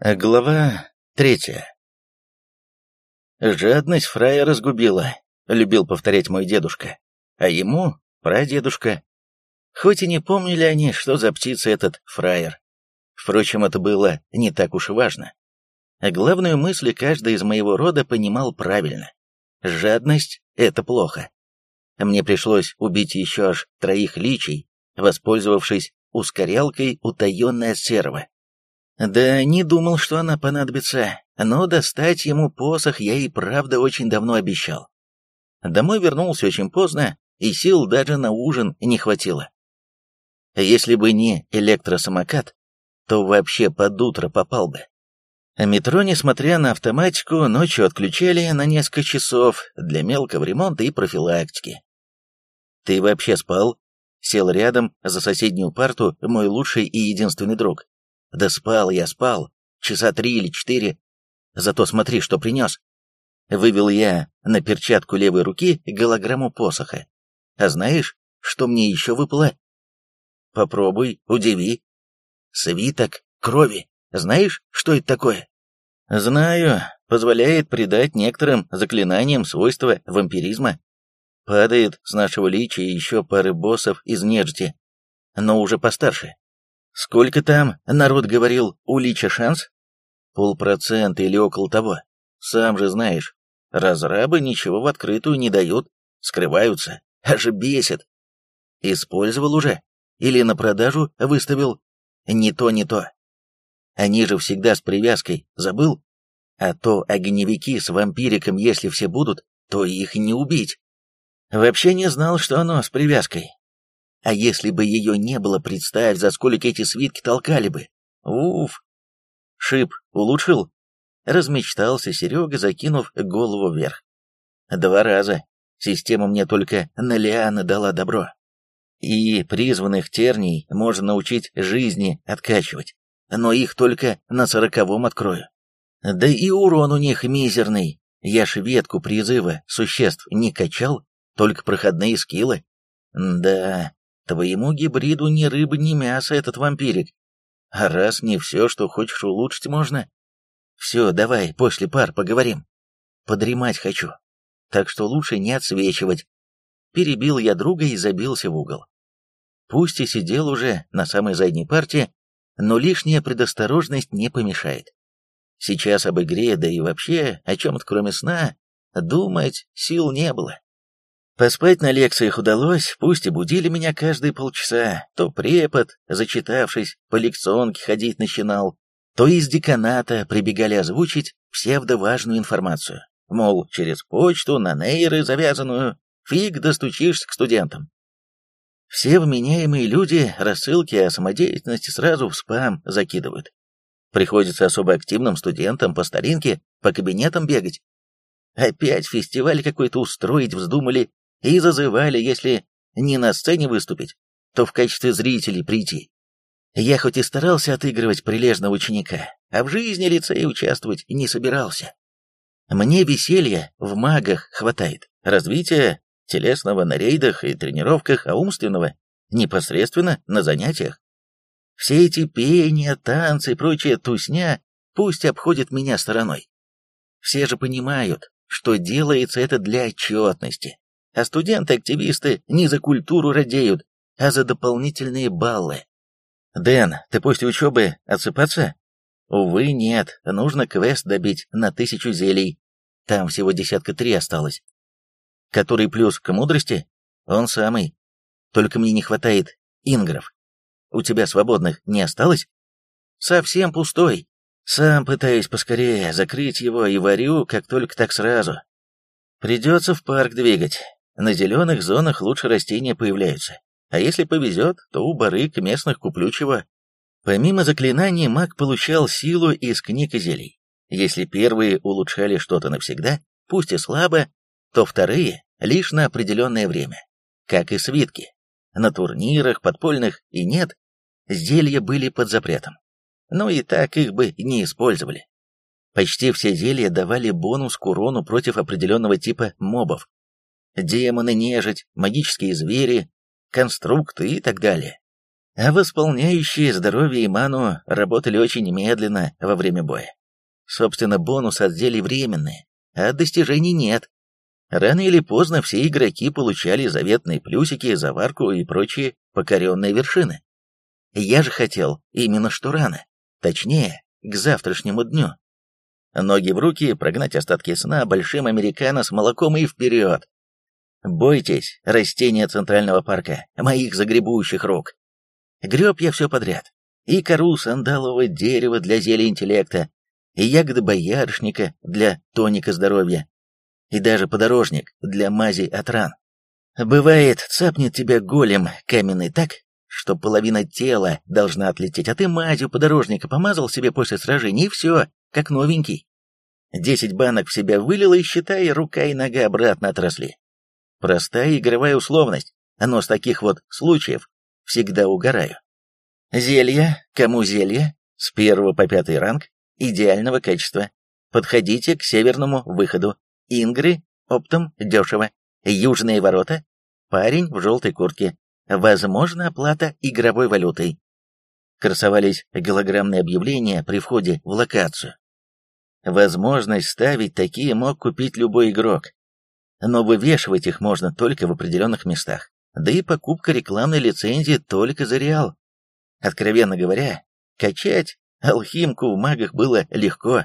Глава третья. «Жадность фрая разгубила», — любил повторять мой дедушка. А ему — прадедушка. Хоть и не помнили они, что за птица этот фраер. Впрочем, это было не так уж и важно. Главную мысль каждый из моего рода понимал правильно. Жадность — это плохо. Мне пришлось убить еще аж троих личей, воспользовавшись ускорялкой утаенной серва. Да, не думал, что она понадобится, но достать ему посох я и правда очень давно обещал. Домой вернулся очень поздно, и сил даже на ужин не хватило. Если бы не электросамокат, то вообще под утро попал бы. Метро, несмотря на автоматику, ночью отключали на несколько часов для мелкого ремонта и профилактики. «Ты вообще спал?» Сел рядом за соседнюю парту мой лучший и единственный друг. Да спал я, спал. Часа три или четыре. Зато смотри, что принес. Вывел я на перчатку левой руки голограмму посоха. А знаешь, что мне еще выпало? Попробуй, удиви. Свиток крови. Знаешь, что это такое? Знаю. Позволяет придать некоторым заклинаниям свойства вампиризма. Падает с нашего личия еще пары боссов из нежити, но уже постарше. Сколько там, народ говорил, у Лича шанс? Полпроцента или около того. Сам же знаешь, разрабы ничего в открытую не дают, скрываются, аж бесит. Использовал уже? Или на продажу выставил? Не то, не то. Они же всегда с привязкой, забыл? А то огневики с вампириком, если все будут, то их не убить. Вообще не знал, что оно с привязкой. А если бы ее не было, представь, за сколько эти свитки толкали бы. Уф. Шип улучшил? Размечтался Серега, закинув голову вверх. Два раза. Система мне только на Лиана дала добро. И призванных терний можно научить жизни откачивать. Но их только на сороковом открою. Да и урон у них мизерный. Я ж ветку призыва существ не качал, только проходные скиллы. Да, Твоему гибриду ни рыба, ни мясо этот вампирик. А раз не все, что хочешь улучшить можно... Все, давай, после пар поговорим. Подремать хочу. Так что лучше не отсвечивать. Перебил я друга и забился в угол. Пусть и сидел уже на самой задней парте, но лишняя предосторожность не помешает. Сейчас об игре, да и вообще о чем-то кроме сна, думать сил не было. Поспать на лекциях удалось, пусть и будили меня каждые полчаса, то препод, зачитавшись, по лекционке ходить начинал, то из деканата прибегали озвучить псевдоважную информацию. Мол, через почту, на нейры завязанную, фиг достучишься к студентам. Все вменяемые люди рассылки о самодеятельности сразу в спам закидывают. Приходится особо активным студентам по старинке по кабинетам бегать. Опять фестиваль какой-то устроить вздумали и зазывали, если не на сцене выступить, то в качестве зрителей прийти. Я хоть и старался отыгрывать прилежного ученика, а в жизни лицея участвовать не собирался. Мне веселья в магах хватает, развития телесного на рейдах и тренировках, а умственного непосредственно на занятиях. Все эти пения, танцы и прочая тусня пусть обходят меня стороной. Все же понимают, что делается это для отчетности, а студенты-активисты не за культуру радеют, а за дополнительные баллы. Дэн, ты после учебы отсыпаться? Увы, нет, нужно квест добить на тысячу зелий. Там всего десятка три осталось. Который плюс к мудрости? Он самый. Только мне не хватает ингров. У тебя свободных не осталось? Совсем пустой. Сам пытаюсь поскорее закрыть его и варю, как только так сразу. Придется в парк двигать. На зеленых зонах лучше растения появляются, а если повезет, то у барык местных куплю чего. Помимо заклинаний, маг получал силу из книг и зелий. Если первые улучшали что-то навсегда, пусть и слабо, то вторые — лишь на определенное время, как и свитки. На турнирах, подпольных и нет, зелья были под запретом. Но и так их бы не использовали. Почти все зелья давали бонус к урону против определенного типа мобов, демоны, нежить, магические звери, конструкты и так далее. а восполняющие здоровье и ману работали очень медленно во время боя. Собственно, бонус от зелий временные, а достижений нет. Рано или поздно все игроки получали заветные плюсики, заварку и прочие покоренные вершины. Я же хотел именно что рано, точнее, к завтрашнему дню. Ноги в руки, прогнать остатки сна, большим американо с молоком и вперед. Бойтесь, растения Центрального парка, моих загребущих рук. Греб я все подряд. И кору сандалового дерева для зелья интеллекта, и ягоды боярышника для тоника здоровья, и даже подорожник для мази от ран. Бывает, цапнет тебя голем каменный так, что половина тела должна отлететь, а ты мазью подорожника помазал себе после сражения, и все, как новенький. Десять банок в себя вылил, и, считай, рука и нога обратно отросли. Простая игровая условность, но с таких вот случаев всегда угораю. Зелья, кому зелье, с первого по пятый ранг, идеального качества. Подходите к северному выходу. Ингры, оптом, дешево. Южные ворота, парень в желтой куртке. Возможно, оплата игровой валютой. Красовались голограммные объявления при входе в локацию. Возможность ставить такие мог купить любой игрок. Но вывешивать их можно только в определенных местах. Да и покупка рекламной лицензии только за реал. Откровенно говоря, качать алхимку в магах было легко.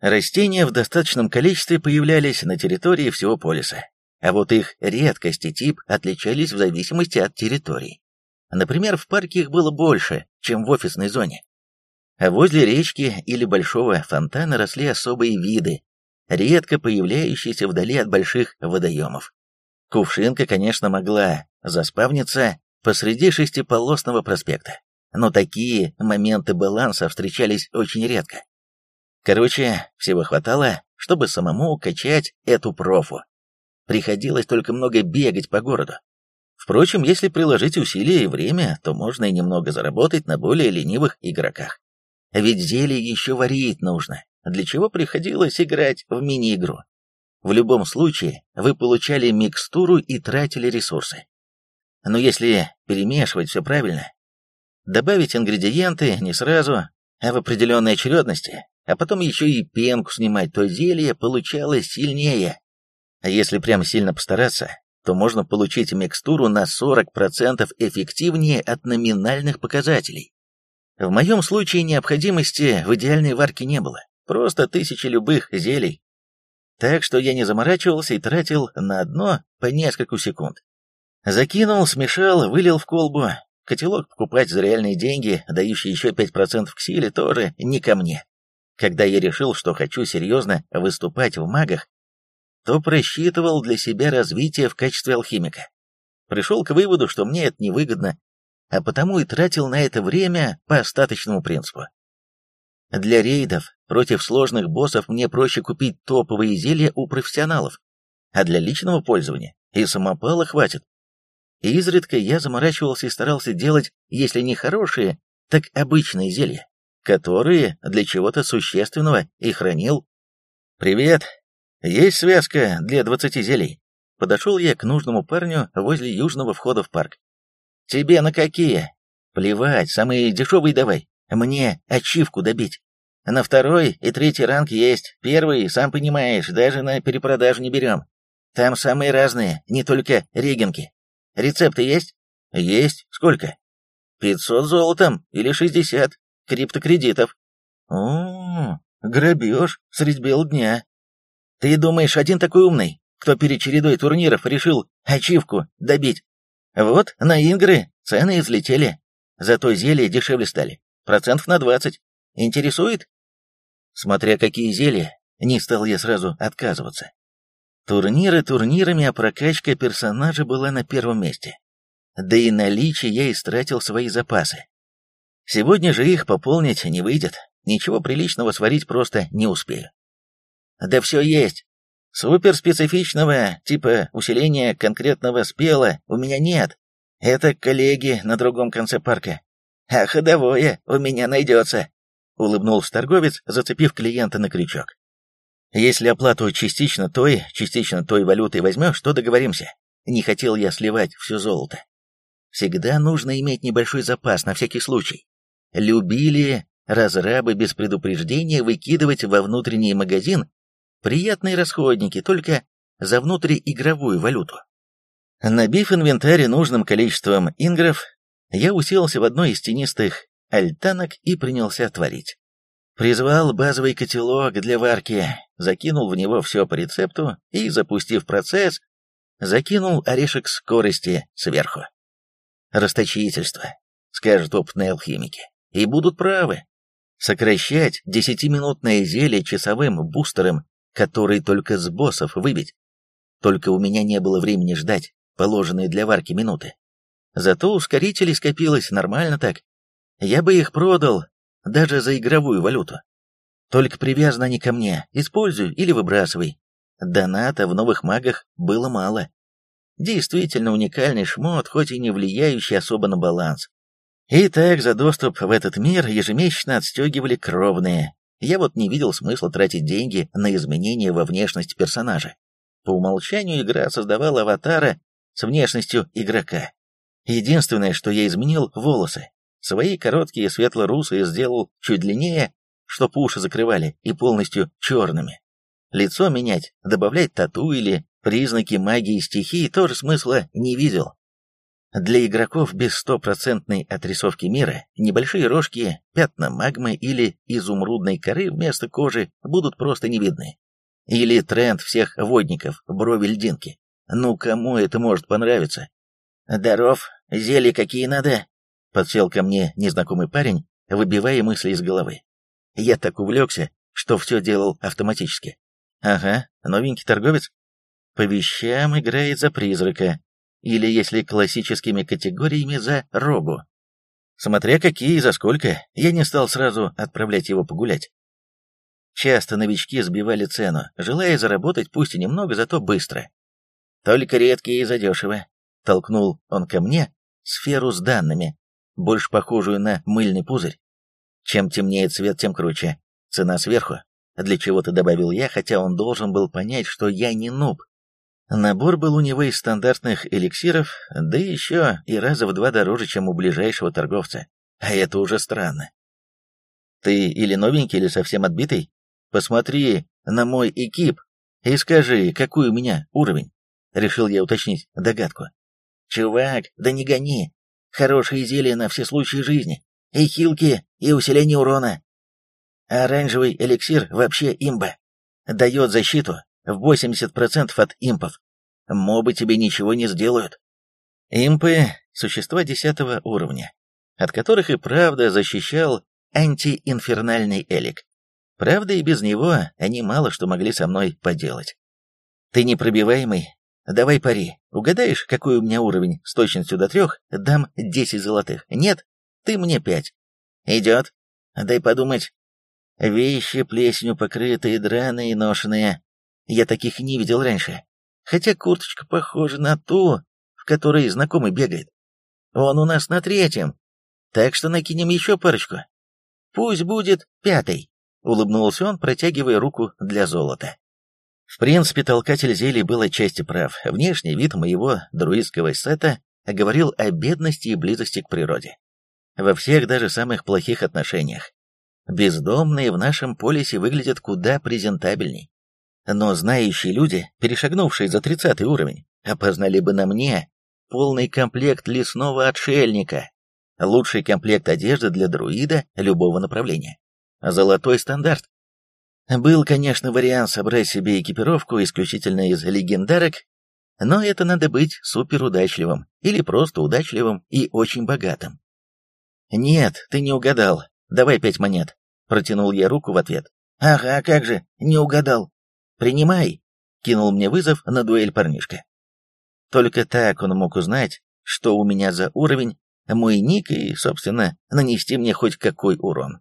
Растения в достаточном количестве появлялись на территории всего полиса, а вот их редкость и тип отличались в зависимости от территории. Например, в парке их было больше, чем в офисной зоне. А возле речки или большого фонтана росли особые виды, редко появляющиеся вдали от больших водоемов. Кувшинка, конечно, могла заспавниться посреди шестиполосного проспекта, но такие моменты баланса встречались очень редко. Короче, всего хватало, чтобы самому качать эту профу. Приходилось только много бегать по городу. Впрочем, если приложить усилия и время, то можно и немного заработать на более ленивых игроках. Ведь зелье еще варить нужно, для чего приходилось играть в мини-игру. В любом случае, вы получали микстуру и тратили ресурсы. Но если перемешивать все правильно, добавить ингредиенты не сразу, а в определенной очередности, а потом еще и пенку снимать, то зелье получалось сильнее. А если прям сильно постараться, то можно получить микстуру на 40% эффективнее от номинальных показателей. В моем случае необходимости в идеальной варке не было, просто тысячи любых зелий. Так что я не заморачивался и тратил на одно по несколько секунд. Закинул, смешал, вылил в колбу. Котелок покупать за реальные деньги, дающий еще 5% к силе, тоже не ко мне. Когда я решил, что хочу серьезно выступать в магах, то просчитывал для себя развитие в качестве алхимика. Пришел к выводу, что мне это невыгодно, а потому и тратил на это время по остаточному принципу. Для рейдов против сложных боссов мне проще купить топовые зелья у профессионалов, а для личного пользования и самопала хватит. Изредка я заморачивался и старался делать, если не хорошие, так обычные зелья которые для чего-то существенного и хранил. «Привет! Есть связка для двадцати зелий?» Подошел я к нужному парню возле южного входа в парк. «Тебе на какие?» «Плевать, самые дешевые давай. Мне ачивку добить. На второй и третий ранг есть. Первый, сам понимаешь, даже на перепродажу не берем. Там самые разные, не только регенки. Рецепты есть?» «Есть. Сколько?» «Пятьсот золотом или шестьдесят криптокредитов. О, грабеж средь бел дня. Ты думаешь, один такой умный, кто перед чередой турниров решил ачивку добить? Вот на Ингры цены излетели, зато зелья дешевле стали, процентов на двадцать. Интересует? Смотря какие зелья, не стал я сразу отказываться. Турниры турнирами, а прокачка персонажа была на первом месте. Да и наличие я истратил свои запасы. Сегодня же их пополнить не выйдет, ничего приличного сварить просто не успею. Да все есть. Суперспецифичного, типа усиления конкретного спела, у меня нет. Это коллеги на другом конце парка. А ходовое у меня найдется, улыбнулся торговец, зацепив клиента на крючок. Если оплату частично той, частично той валютой возьмешь, то договоримся. Не хотел я сливать все золото. Всегда нужно иметь небольшой запас на всякий случай. Любили разрабы без предупреждения выкидывать во внутренний магазин приятные расходники, только за внутриигровую валюту. Набив инвентарь нужным количеством ингров, я уселся в одной из тенистых альтанок и принялся творить. Призвал базовый котелок для варки, закинул в него все по рецепту и, запустив процесс, закинул орешек скорости сверху. Расточительство, скажут опытные алхимики, и будут правы. Сокращать десятиминутное зелье часовым бустером, который только с боссов выбить. Только у меня не было времени ждать положенные для варки минуты. Зато ускорителей скопилось нормально так. Я бы их продал, даже за игровую валюту. Только привязаны они ко мне, используй или выбрасывай. Доната в новых магах было мало. Действительно уникальный шмот, хоть и не влияющий особо на баланс. И так за доступ в этот мир ежемесячно отстегивали кровные. Я вот не видел смысла тратить деньги на изменения во внешность персонажа. По умолчанию игра создавала аватара с внешностью игрока. Единственное, что я изменил — волосы. Свои короткие светло-русые сделал чуть длиннее, чтоб уши закрывали, и полностью черными. Лицо менять, добавлять тату или признаки магии стихии тоже смысла не видел. Для игроков без стопроцентной отрисовки мира небольшие рожки, пятна магмы или изумрудной коры вместо кожи будут просто не видны. Или тренд всех водников, брови льдинки. Ну кому это может понравиться? «Даров, зелья какие надо?» Подсел ко мне незнакомый парень, выбивая мысли из головы. Я так увлекся, что все делал автоматически. Ага, новенький торговец. По вещам играет за призрака. Или, если классическими категориями, за рогу. Смотря какие и за сколько, я не стал сразу отправлять его погулять. Часто новички сбивали цену, желая заработать пусть и немного, зато быстро. Только редкие и задешево. Толкнул он ко мне сферу с данными, больше похожую на мыльный пузырь. Чем темнее цвет, тем круче. Цена сверху. Для чего-то добавил я, хотя он должен был понять, что я не нуб. Набор был у него из стандартных эликсиров, да еще и раза в два дороже, чем у ближайшего торговца. А это уже странно. Ты или новенький, или совсем отбитый? Посмотри на мой экип и скажи, какой у меня уровень. Решил я уточнить догадку. «Чувак, да не гони. Хорошие зелья на все случаи жизни. И хилки, и усиление урона. Оранжевый эликсир вообще имба. Дает защиту в 80% от импов. Мобы тебе ничего не сделают. Импы — существа десятого уровня, от которых и правда защищал антиинфернальный элик. Правда, и без него они мало что могли со мной поделать. Ты непробиваемый, Давай пари. Угадаешь, какой у меня уровень с точностью до трех, дам десять золотых. Нет? Ты мне пять. Идет. Дай подумать. Вещи плесенью покрытые, драные, ношеные. Я таких не видел раньше. Хотя курточка похожа на ту, в которой знакомый бегает. Он у нас на третьем. Так что накинем еще парочку. Пусть будет пятый, улыбнулся он, протягивая руку для золота. В принципе, толкатель зелий был отчасти прав. Внешний вид моего друидского сета говорил о бедности и близости к природе. Во всех даже самых плохих отношениях. Бездомные в нашем полисе выглядят куда презентабельней. Но знающие люди, перешагнувшие за тридцатый уровень, опознали бы на мне полный комплект лесного отшельника, лучший комплект одежды для друида любого направления. Золотой стандарт. Был, конечно, вариант собрать себе экипировку исключительно из легендарок, но это надо быть суперудачливым или просто удачливым и очень богатым. «Нет, ты не угадал. Давай пять монет», — протянул я руку в ответ. «Ага, как же, не угадал. Принимай», — кинул мне вызов на дуэль парнишка. Только так он мог узнать, что у меня за уровень, мой ник и, собственно, нанести мне хоть какой урон.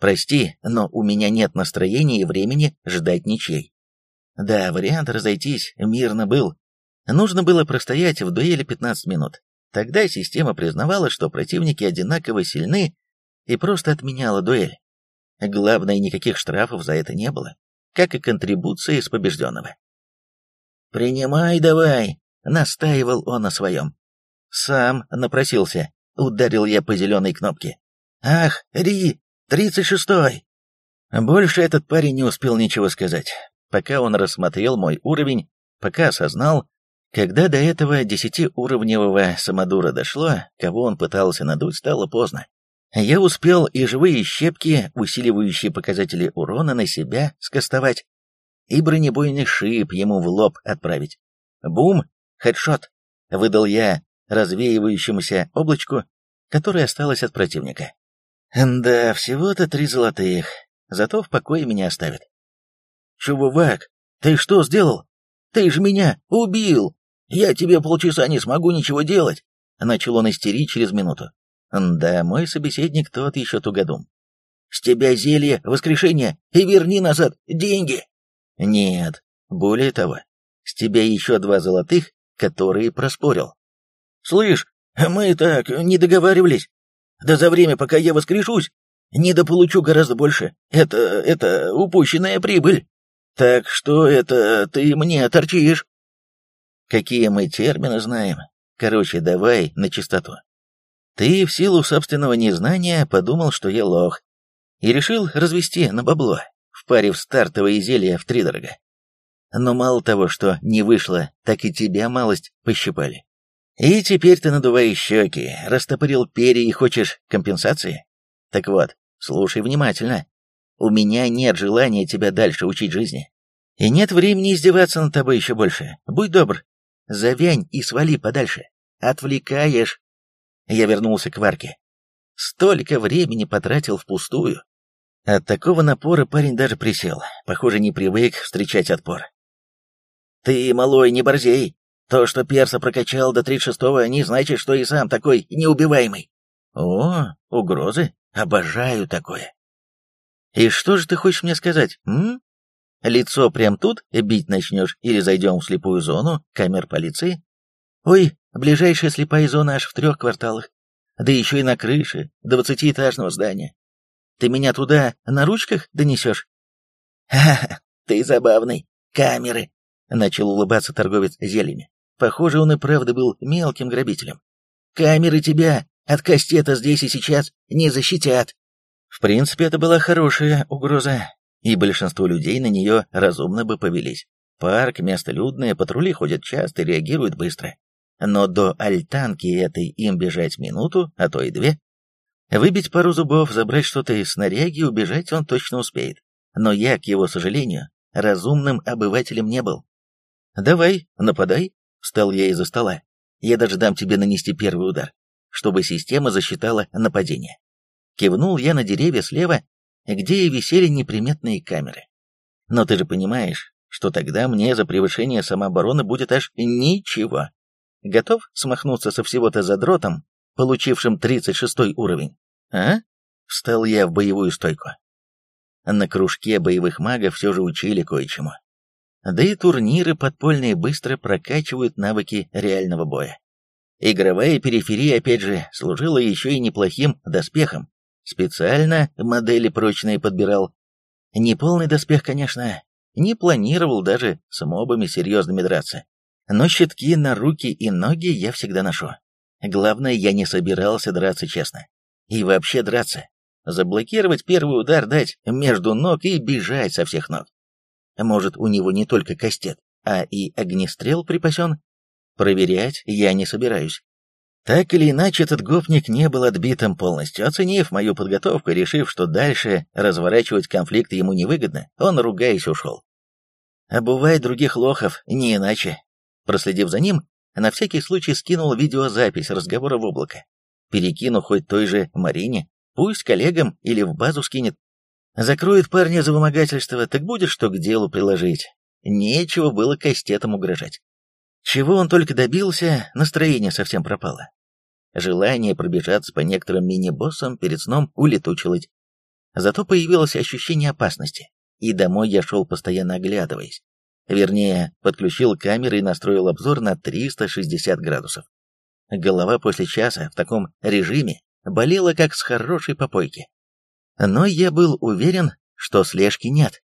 Прости, но у меня нет настроения и времени ждать ничей. Да, вариант разойтись мирно был. Нужно было простоять в дуэли 15 минут. Тогда система признавала, что противники одинаково сильны и просто отменяла дуэль. Главное, никаких штрафов за это не было, как и контрибуции с побежденного. «Принимай давай», — настаивал он на своем. Сам напросился. Ударил я по зеленой кнопке. «Ах, Ри, тридцать шестой!» Больше этот парень не успел ничего сказать. Пока он рассмотрел мой уровень, пока осознал, когда до этого десятиуровневого самодура дошло, кого он пытался надуть, стало поздно. Я успел и живые щепки, усиливающие показатели урона на себя, скостовать, и бронебойный шип ему в лоб отправить. Бум! Хедшот! Выдал я развеивающемуся облачку, которое осталось от противника. Да, всего-то три золотых, зато в покое меня оставят. Чувак, ты что сделал? Ты же меня убил! Я тебе полчаса не смогу ничего делать!» Начал он истерить через минуту. Да, мой собеседник тот еще тугодум. «С тебя зелье, воскрешение, и верни назад деньги!» «Нет, более того, с тебя еще два золотых, которые проспорил». «Слышь, мы так не договаривались. Да за время, пока я воскрешусь, недополучу гораздо больше. Это... это упущенная прибыль. Так что это ты мне торчишь?» Какие мы термины знаем. Короче, давай на чистоту. Ты в силу собственного незнания подумал, что я лох, и решил развести на бабло, впарив стартовые зелья втридорога. Но мало того, что не вышло, так и тебя малость пощипали. И теперь ты надуваешь щеки, растопырил перья и хочешь компенсации? Так вот, слушай внимательно. У меня нет желания тебя дальше учить жизни. И нет времени издеваться над тобой еще больше. Будь добр, Завянь и свали подальше. Отвлекаешь. Я вернулся к Варке. Столько времени потратил впустую. От такого напора парень даже присел. Похоже, не привык встречать отпор. «Ты, малой, не борзей. То, что перса прокачал до 36-го, не значит, что и сам такой неубиваемый». «О, угрозы? Обожаю такое». «И что же ты хочешь мне сказать, м? Лицо прям тут бить начнешь или зайдем в слепую зону камер полиции? Ой, ближайшая слепая зона аж в трех кварталах. Да еще и на крыше двадцатиэтажного здания. Ты меня туда на ручках донесешь? Ха-ха, ты забавный. Камеры. Начал улыбаться торговец зельями. Похоже, он и правда был мелким грабителем. Камеры тебя от кастета здесь и сейчас не защитят. В принципе, это была хорошая угроза и большинство людей на нее разумно бы повелись. Парк, место людное, патрули ходят часто и реагируют быстро. Но до альтанки этой им бежать минуту, а то и две. Выбить пару зубов, забрать что-то из снаряги, убежать он точно успеет. Но я, к его сожалению, разумным обывателем не был. «Давай, нападай», — встал я из-за стола. «Я даже дам тебе нанести первый удар, чтобы система засчитала нападение». Кивнул я на деревья слева где и висели неприметные камеры. Но ты же понимаешь, что тогда мне за превышение самообороны будет аж ничего. Готов смахнуться со всего-то задротом, получившим 36 уровень? А? Встал я в боевую стойку. На кружке боевых магов все же учили кое-чему. Да и турниры подпольные быстро прокачивают навыки реального боя. Игровая периферия, опять же, служила еще и неплохим доспехом, Специально модели прочные подбирал. Не полный доспех, конечно, не планировал даже с мобами серьезными драться. Но щитки на руки и ноги я всегда ношу. Главное, я не собирался драться честно. И вообще драться. Заблокировать первый удар, дать между ног и бежать со всех ног. Может, у него не только кастет, а и огнестрел припасен? Проверять я не собираюсь. Так или иначе, этот гопник не был отбитым полностью. Оценив мою подготовку решив, что дальше разворачивать конфликт ему невыгодно, он, ругаясь, ушел. Обувай других лохов, не иначе. Проследив за ним, на всякий случай скинул видеозапись разговора в облако. Перекину хоть той же Марине, пусть коллегам или в базу скинет. Закроет парня за вымогательство, так будет что к делу приложить. Нечего было кастетом угрожать. Чего он только добился, настроение совсем пропало. Желание пробежаться по некоторым мини-боссам перед сном улетучилось. Зато появилось ощущение опасности, и домой я шел постоянно оглядываясь. Вернее, подключил камеры и настроил обзор на 360 градусов. Голова после часа в таком режиме болела как с хорошей попойки. Но я был уверен, что слежки нет.